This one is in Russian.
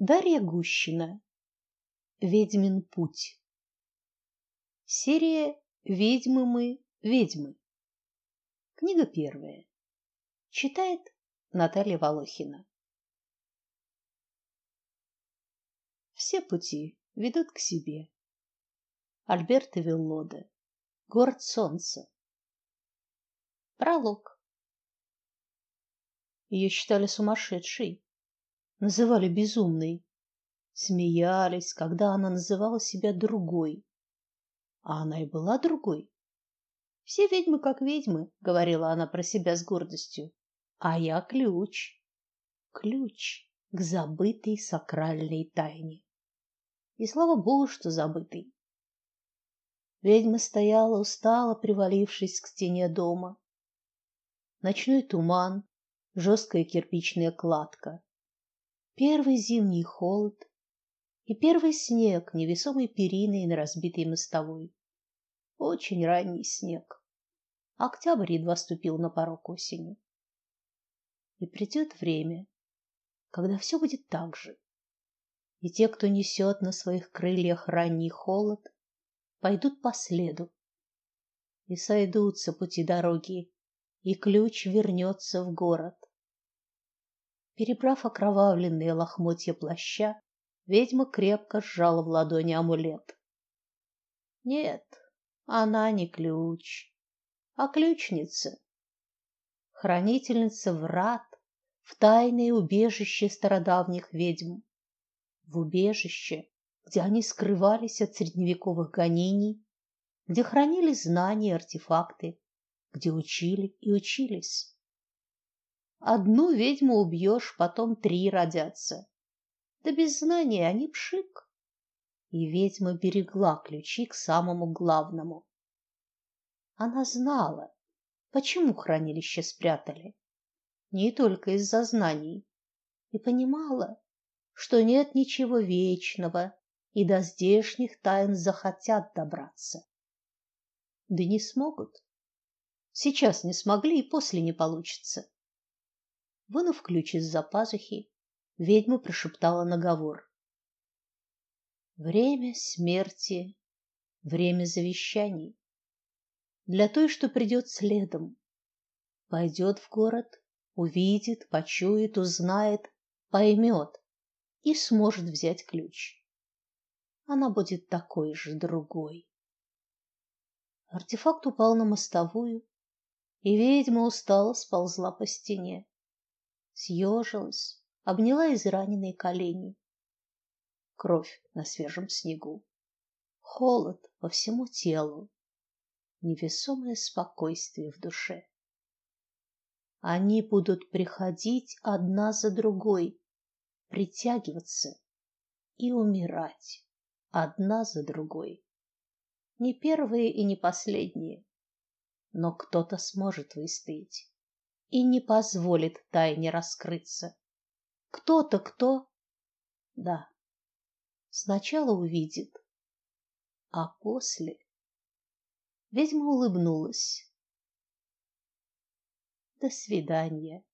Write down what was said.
Дарья Гущина. Ведьмин путь. Серия Ведьмы мы, ведьмы. Книга первая. Читает Наталья Волохина. Все пути ведут к себе. Альберто Виллоде. Город солнца. Пролог. Ее считали сумасшедшей называли безумной, смеялись, когда она называла себя другой. А она и была другой. Все ведьмы как ведьмы, говорила она про себя с гордостью. А я ключ. Ключ к забытой сакральной тайне. И слава богу, что забытой. Ведьма стояла устало, привалившись к стене дома. Ночной туман, жесткая кирпичная кладка первый зимний холод и первый снег невесомой периной на разбитой мостовой. Очень ранний снег. Октябрь едва ступил на порог осени. И придет время, когда все будет так же. И те, кто несет на своих крыльях ранний холод, пойдут по следу. И сойдутся пути дороги, и ключ вернется в город. Перебрав окровавленные лохмотья плаща, ведьма крепко сжала в ладони амулет. Нет, она не ключ, а ключница, хранительница врат в тайное убежище стародавних ведьм, в убежище, где они скрывались от средневековых гонений, где хранили знания артефакты, где учили и учились. Одну ведьму убьешь, потом три родятся. Да без знания они пшик. И ведьма берегла ключи к самому главному. Она знала, почему хранилище спрятали. Не только из-за знаний. И понимала, что нет ничего вечного, и до здешних тайн захотят добраться. Да не смогут. Сейчас не смогли и после не получится. Вынув ключ из-за пазухи, ведьма прошептала наговор. Время смерти, время завещаний. Для той, что придет следом, пойдет в город, увидит, почует, узнает, поймет и сможет взять ключ. Она будет такой же другой. Артефакт упал на мостовую, и ведьма устало сползла по стене съежилась, обняла израненные колени. Кровь на свежем снегу, холод по всему телу, невесомое спокойствие в душе. Они будут приходить одна за другой, притягиваться и умирать одна за другой. Не первые и не последние, но кто-то сможет выстоять и не позволит тайне раскрыться. Кто-то, кто? Да. Сначала увидит, а после Ведьма улыбнулась. До свидания.